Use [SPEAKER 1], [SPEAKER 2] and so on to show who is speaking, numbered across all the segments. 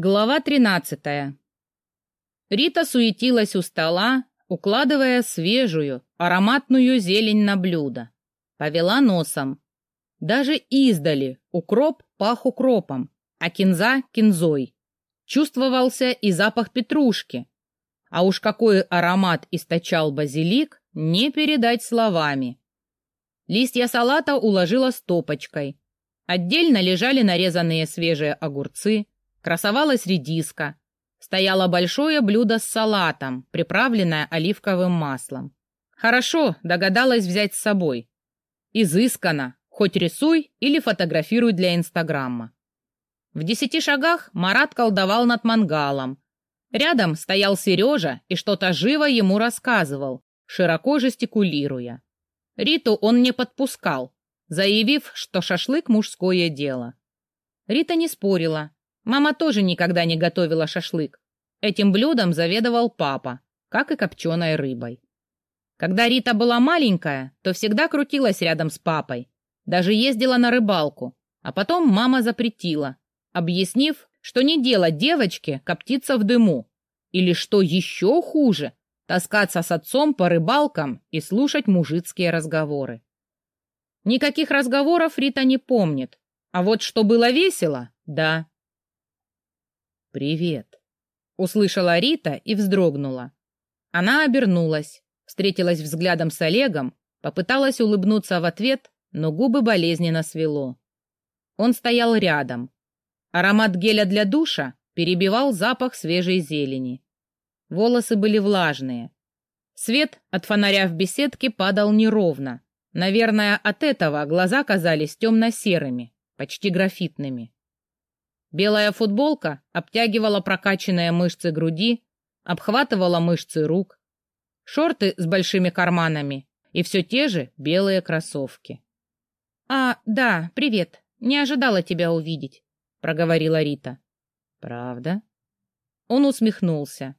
[SPEAKER 1] Глава тринадцатая. Рита суетилась у стола, укладывая свежую, ароматную зелень на блюдо. Повела носом. Даже издали укроп пах укропом, а кинза — кинзой. Чувствовался и запах петрушки. А уж какой аромат источал базилик, не передать словами. Листья салата уложила стопочкой. Отдельно лежали нарезанные свежие огурцы — красовалась редиска, стояло большое блюдо с салатом, приправленное оливковым маслом. Хорошо, догадалась взять с собой. Изысканно, хоть рисуй или фотографируй для Инстаграма. В десяти шагах Марат колдовал над мангалом. Рядом стоял Сережа и что-то живо ему рассказывал, широко жестикулируя. Риту он не подпускал, заявив, что шашлык — мужское дело. Рита не спорила, Мама тоже никогда не готовила шашлык. Этим блюдом заведовал папа, как и копченой рыбой. Когда Рита была маленькая, то всегда крутилась рядом с папой, даже ездила на рыбалку, а потом мама запретила, объяснив, что не дело девочке коптиться в дыму, или, что еще хуже, таскаться с отцом по рыбалкам и слушать мужицкие разговоры. Никаких разговоров Рита не помнит, а вот что было весело, да.
[SPEAKER 2] «Привет!»
[SPEAKER 1] — услышала Рита и вздрогнула. Она обернулась, встретилась взглядом с Олегом, попыталась улыбнуться в ответ, но губы болезненно свело. Он стоял рядом. Аромат геля для душа перебивал запах свежей зелени. Волосы были влажные. Свет от фонаря в беседке падал неровно. Наверное, от этого глаза казались темно-серыми, почти графитными. Белая футболка обтягивала прокачанные мышцы груди, обхватывала мышцы рук, шорты с большими карманами и все те же белые кроссовки. «А, да, привет. Не ожидала тебя увидеть», — проговорила Рита.
[SPEAKER 2] «Правда?»
[SPEAKER 1] Он усмехнулся.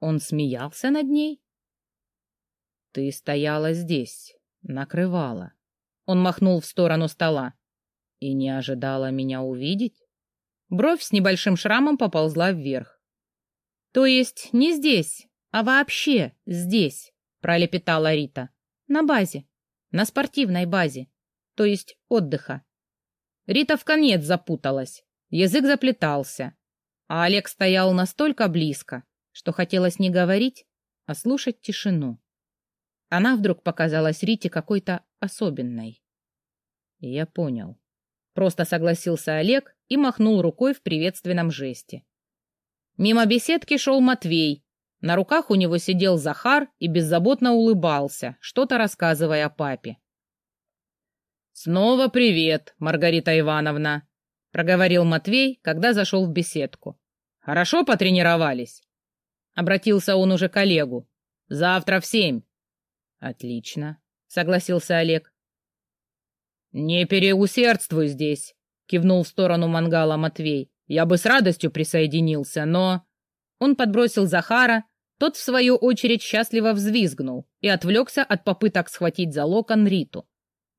[SPEAKER 1] Он смеялся над ней?
[SPEAKER 2] «Ты стояла здесь, накрывала».
[SPEAKER 1] Он махнул в сторону стола.
[SPEAKER 2] «И не ожидала меня увидеть?»
[SPEAKER 1] Бровь с небольшим шрамом поползла вверх. «То есть не здесь, а вообще здесь», — пролепетала Рита. «На базе. На спортивной базе. То есть отдыха». Рита в конец запуталась. Язык заплетался. А Олег стоял настолько близко, что хотелось не говорить, а слушать тишину. Она вдруг показалась Рите какой-то особенной.
[SPEAKER 2] «Я понял», —
[SPEAKER 1] просто согласился Олег и махнул рукой в приветственном жесте. Мимо беседки шел Матвей. На руках у него сидел Захар и беззаботно улыбался, что-то рассказывая папе. «Снова привет, Маргарита Ивановна», — проговорил Матвей, когда зашел в беседку. «Хорошо потренировались?» Обратился он уже к Олегу. «Завтра в семь».
[SPEAKER 2] «Отлично», —
[SPEAKER 1] согласился Олег. «Не переусердствуй здесь», — кивнул в сторону мангала Матвей. «Я бы с радостью присоединился, но...» Он подбросил Захара, тот, в свою очередь, счастливо взвизгнул и отвлекся от попыток схватить за локон Риту.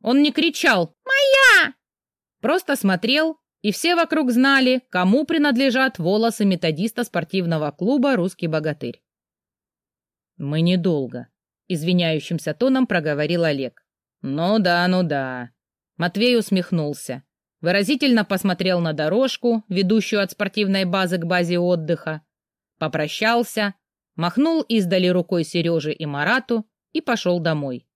[SPEAKER 1] Он не кричал «Моя!», просто смотрел, и все вокруг знали, кому принадлежат волосы методиста спортивного клуба «Русский богатырь».
[SPEAKER 2] «Мы недолго», — извиняющимся тоном проговорил Олег.
[SPEAKER 1] «Ну да, ну да», Матвей усмехнулся. Выразительно посмотрел на дорожку, ведущую от спортивной базы к базе отдыха. Попрощался, махнул издали рукой Сереже и Марату и пошел домой.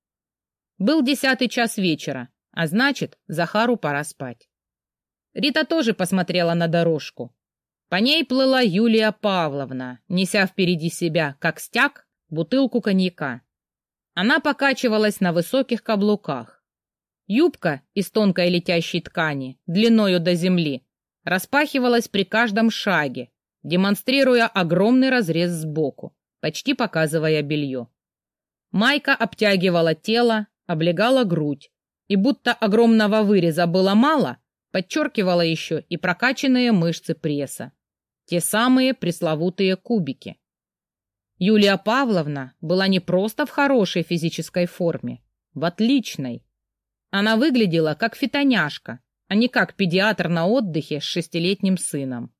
[SPEAKER 1] Был десятый час вечера, а значит, Захару пора спать. Рита тоже посмотрела на дорожку. По ней плыла Юлия Павловна, неся впереди себя, как стяг, бутылку коньяка. Она покачивалась на высоких каблуках. Юбка из тонкой летящей ткани, длиною до земли, распахивалась при каждом шаге, демонстрируя огромный разрез сбоку, почти показывая белье. Майка обтягивала тело, облегала грудь, и будто огромного выреза было мало, подчеркивала еще и прокачанные мышцы пресса, те самые пресловутые кубики. Юлия Павловна была не просто в хорошей физической форме, в отличной, она выглядела как фитоняшка, а не как педиатр на отдыхе с шестилетним сыном.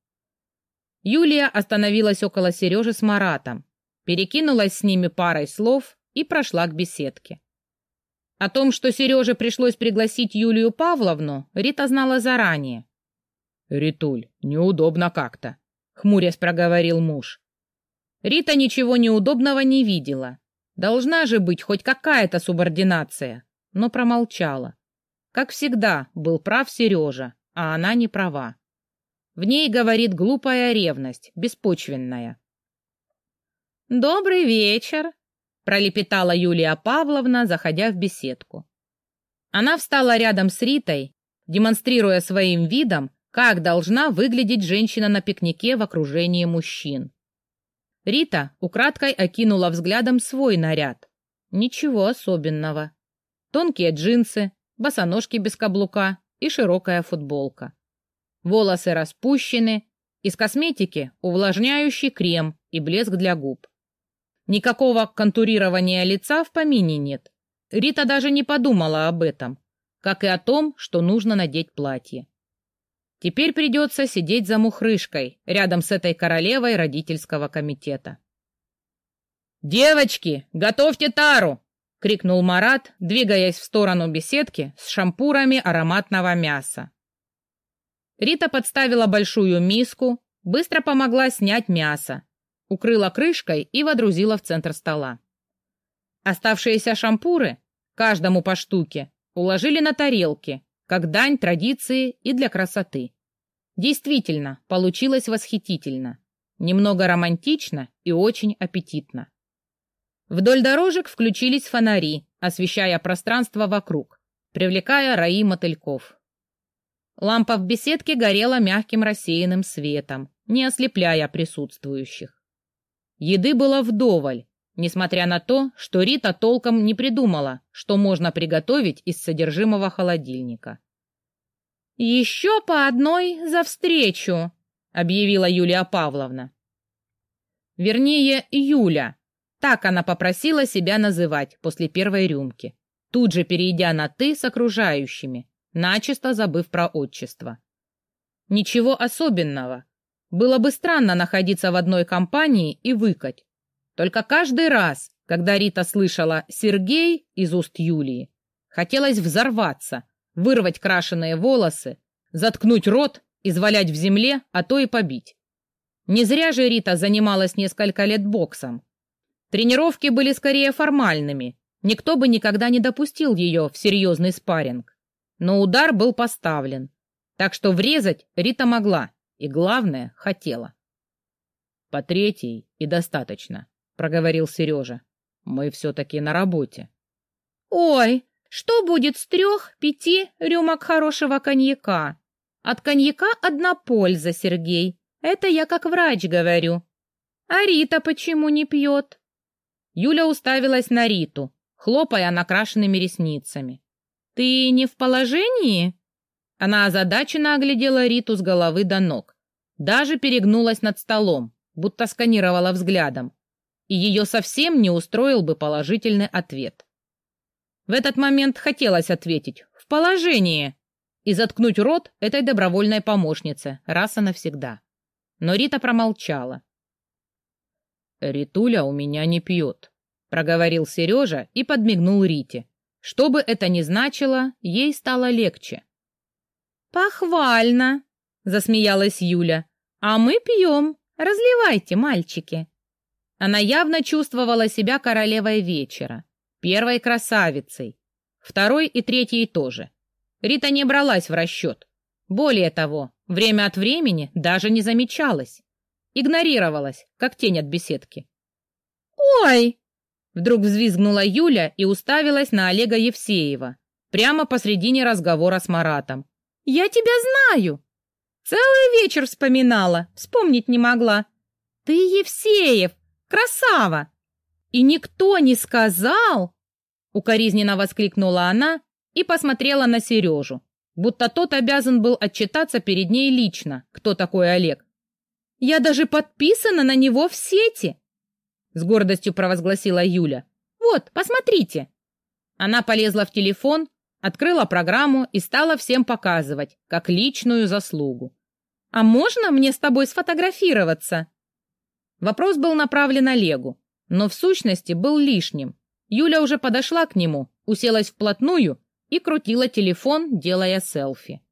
[SPEAKER 1] Юлия остановилась около Сережи с Маратом, перекинулась с ними парой слов и прошла к беседке. О том, что Сереже пришлось пригласить Юлию Павловну, Рита знала заранее.
[SPEAKER 2] «Ритуль, неудобно как-то», — хмурясь проговорил муж.
[SPEAKER 1] Рита ничего неудобного не видела. Должна же быть хоть какая-то субординация, но промолчала. Как всегда, был прав Сережа, а она не права. В ней говорит глупая ревность, беспочвенная. «Добрый вечер», — пролепетала Юлия Павловна, заходя в беседку. Она встала рядом с Ритой, демонстрируя своим видом, как должна выглядеть женщина на пикнике в окружении мужчин. Рита украдкой окинула взглядом свой наряд. Ничего особенного. Тонкие джинсы, босоножки без каблука и широкая футболка. Волосы распущены, из косметики увлажняющий крем и блеск для губ. Никакого контурирования лица в помине нет. Рита даже не подумала об этом, как и о том, что нужно надеть платье. Теперь придется сидеть за мухрышкой, рядом с этой королевой родительского комитета. «Девочки, готовьте тару!» — крикнул Марат, двигаясь в сторону беседки с шампурами ароматного мяса. Рита подставила большую миску, быстро помогла снять мясо, укрыла крышкой и водрузила в центр стола. Оставшиеся шампуры, каждому по штуке, уложили на тарелки, как дань традиции и для красоты. Действительно, получилось восхитительно, немного романтично и очень аппетитно. Вдоль дорожек включились фонари, освещая пространство вокруг, привлекая раи мотыльков. Лампа в беседке горела мягким рассеянным светом, не ослепляя присутствующих. Еды было вдоволь, несмотря на то, что Рита толком не придумала, что можно приготовить из содержимого холодильника. «Еще по одной за встречу», — объявила Юлия Павловна. Вернее, Юля, так она попросила себя называть после первой рюмки, тут же перейдя на «ты» с окружающими, начисто забыв про отчество. Ничего особенного. Было бы странно находиться в одной компании и выкать. Только каждый раз, когда Рита слышала «Сергей» из уст Юлии, хотелось взорваться, вырвать крашеные волосы, заткнуть рот, извалять в земле, а то и побить. Не зря же Рита занималась несколько лет боксом. Тренировки были скорее формальными, никто бы никогда не допустил ее в серьезный спарринг. Но удар был поставлен, так что врезать Рита могла и, главное, хотела.
[SPEAKER 2] «По третьей и достаточно», — проговорил Сережа. «Мы все-таки на работе».
[SPEAKER 3] «Ой, что будет с трех-пяти рюмок хорошего коньяка? От коньяка одна польза, Сергей. Это я как врач говорю. А Рита почему не пьет?»
[SPEAKER 1] Юля уставилась на Риту, хлопая накрашенными ресницами. «Ты не в положении?» Она озадаченно оглядела Риту с головы до ног. Даже перегнулась над столом, будто сканировала взглядом. И ее совсем не устроил бы положительный ответ. В этот момент хотелось ответить «в положении» и заткнуть рот этой добровольной помощнице раз и навсегда. Но Рита промолчала.
[SPEAKER 2] «Ритуля у меня не пьет», — проговорил Сережа и подмигнул Рите. Что бы это ни значило, ей стало легче.
[SPEAKER 3] «Похвально!» — засмеялась Юля. «А мы пьем. Разливайте, мальчики!»
[SPEAKER 1] Она явно чувствовала себя королевой вечера, первой красавицей, второй и третьей тоже. Рита не бралась в расчет. Более того, время от времени даже не замечалась игнорировалась, как тень от беседки.
[SPEAKER 3] «Ой!»
[SPEAKER 1] Вдруг взвизгнула Юля и уставилась на Олега Евсеева, прямо посредине разговора с Маратом.
[SPEAKER 3] «Я тебя знаю!» «Целый вечер вспоминала, вспомнить не могла. Ты Евсеев, красава!»
[SPEAKER 1] «И никто не сказал!» Укоризненно воскликнула она и посмотрела на Сережу, будто тот обязан был отчитаться перед ней лично, кто такой Олег.
[SPEAKER 3] Я даже подписана на него в сети!»
[SPEAKER 1] С гордостью провозгласила Юля. «Вот, посмотрите!» Она полезла в телефон, открыла программу и стала всем показывать, как личную заслугу.
[SPEAKER 3] а можно мне с тобой сфотографироваться?»
[SPEAKER 1] Вопрос был направлен Олегу, но в сущности был лишним. Юля уже подошла к нему, уселась вплотную и крутила телефон, делая селфи.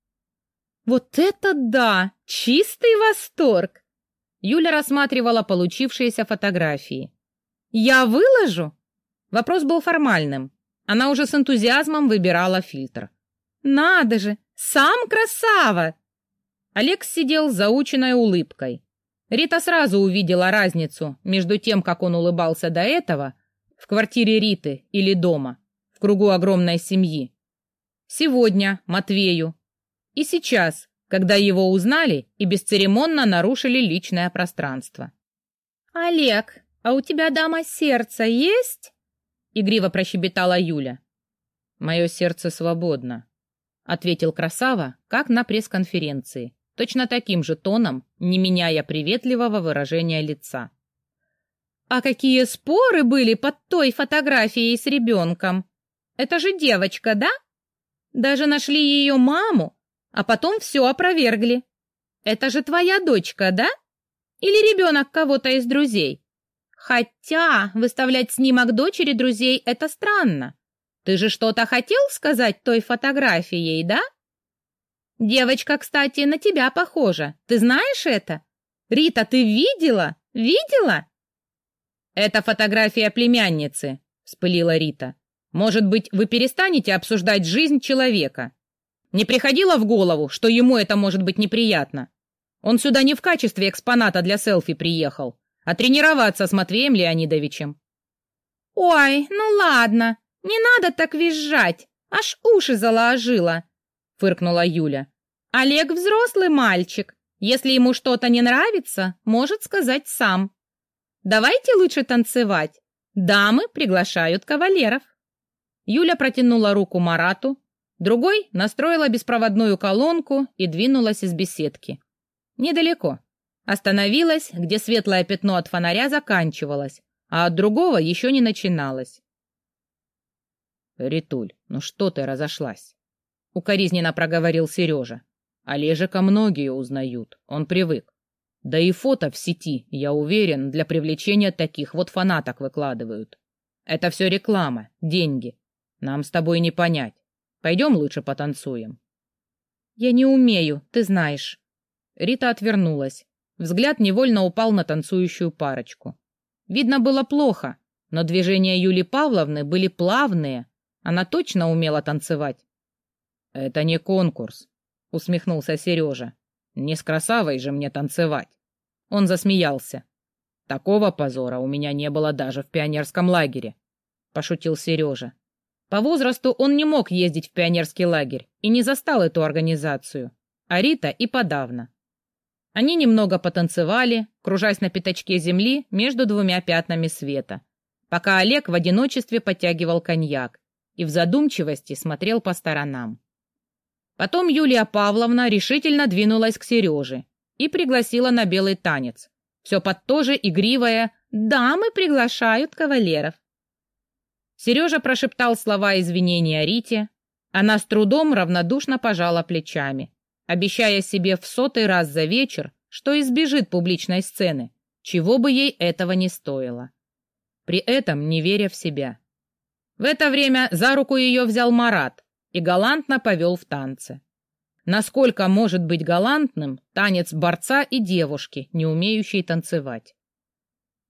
[SPEAKER 3] «Вот это да! Чистый восторг!»
[SPEAKER 1] Юля рассматривала получившиеся фотографии.
[SPEAKER 3] «Я выложу?»
[SPEAKER 1] Вопрос был формальным. Она уже с энтузиазмом выбирала фильтр.
[SPEAKER 3] «Надо же! Сам красава!»
[SPEAKER 1] Олег сидел с заученной улыбкой. Рита сразу увидела разницу между тем, как он улыбался до этого, в квартире Риты или дома, в кругу огромной семьи. Сегодня Матвею. И сейчас, когда его узнали и бесцеремонно нарушили личное пространство.
[SPEAKER 3] «Олег, а у тебя дама сердца есть?»
[SPEAKER 1] Игриво прощебетала Юля. «Мое сердце свободно», — ответил Красава, как на пресс-конференции, точно таким же тоном, не меняя приветливого выражения лица.
[SPEAKER 3] «А какие споры были под той фотографией с ребенком? Это же девочка, да? Даже нашли ее маму, а потом все опровергли. Это же твоя дочка, да? Или ребенок кого-то из друзей? Хотя выставлять снимок дочери друзей — это странно. Ты же что-то хотел сказать той фотографией, да? Девочка, кстати, на тебя похожа. Ты знаешь это? Рита, ты видела? Видела?
[SPEAKER 1] Это фотография племянницы, вспылила Рита. Может быть, вы перестанете обсуждать жизнь человека? Не приходило в голову, что ему это может быть неприятно? Он сюда не в качестве экспоната для селфи приехал, а тренироваться с Матвеем Леонидовичем.
[SPEAKER 3] «Ой, ну ладно, не надо так визжать, аж уши заложила», — фыркнула Юля. «Олег взрослый мальчик, если ему что-то не нравится, может сказать сам. Давайте лучше танцевать, дамы приглашают кавалеров».
[SPEAKER 1] Юля протянула руку Марату, другой настроила беспроводную колонку и двинулась из беседки. Недалеко. Остановилась, где светлое пятно от фонаря заканчивалось, а от другого еще не начиналось. «Ритуль, ну что ты разошлась?» — укоризненно проговорил Сережа. «Олежика многие узнают, он привык. Да и фото в сети, я уверен, для привлечения таких вот фанаток выкладывают. Это все реклама, деньги. Нам с тобой не понять. Пойдем лучше потанцуем.
[SPEAKER 3] Я не умею, ты знаешь.
[SPEAKER 1] Рита отвернулась. Взгляд невольно упал на танцующую парочку. Видно было плохо, но движения Юли Павловны были плавные. Она точно умела танцевать. «Это не конкурс», — усмехнулся Сережа. «Не с красавой же мне танцевать». Он засмеялся. «Такого позора у меня не было даже в пионерском лагере», — пошутил Сережа. По возрасту он не мог ездить в пионерский лагерь и не застал эту организацию, а Рита и подавно. Они немного потанцевали, кружась на пятачке земли между двумя пятнами света, пока Олег в одиночестве подтягивал коньяк и в задумчивости смотрел по сторонам. Потом Юлия Павловна решительно двинулась к Сереже и пригласила на белый танец. Все под то же игривое «дамы приглашают кавалеров». Сережа прошептал слова извинения Рите. Она с трудом равнодушно пожала плечами, обещая себе в сотый раз за вечер, что избежит публичной сцены, чего бы ей этого не стоило. При этом не веря в себя. В это время за руку ее взял Марат и галантно повел в танцы. Насколько может быть галантным танец борца и девушки, не умеющей танцевать?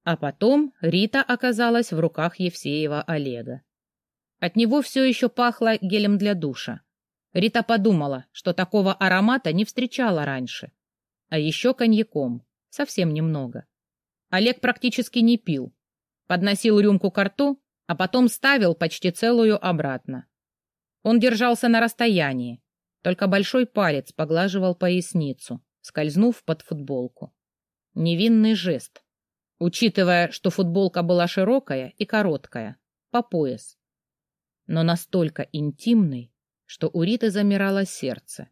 [SPEAKER 1] А потом Рита оказалась в руках Евсеева Олега. От него все еще пахло гелем для душа. Рита подумала, что такого аромата не встречала раньше. А еще коньяком, совсем немного. Олег практически не пил. Подносил рюмку к рту, а потом ставил почти целую обратно. Он держался на расстоянии, только большой палец поглаживал поясницу, скользнув под футболку. Невинный жест, учитывая, что футболка была широкая и короткая, по пояс. Но настолько интимный, что у Риты замирало сердце,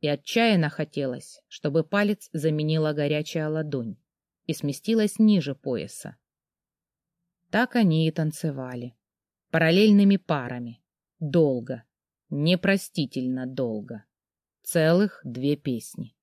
[SPEAKER 1] и отчаянно хотелось, чтобы палец заменила горячая ладонь и сместилась ниже пояса. Так они и танцевали, параллельными парами, долго, непростительно долго, целых две песни.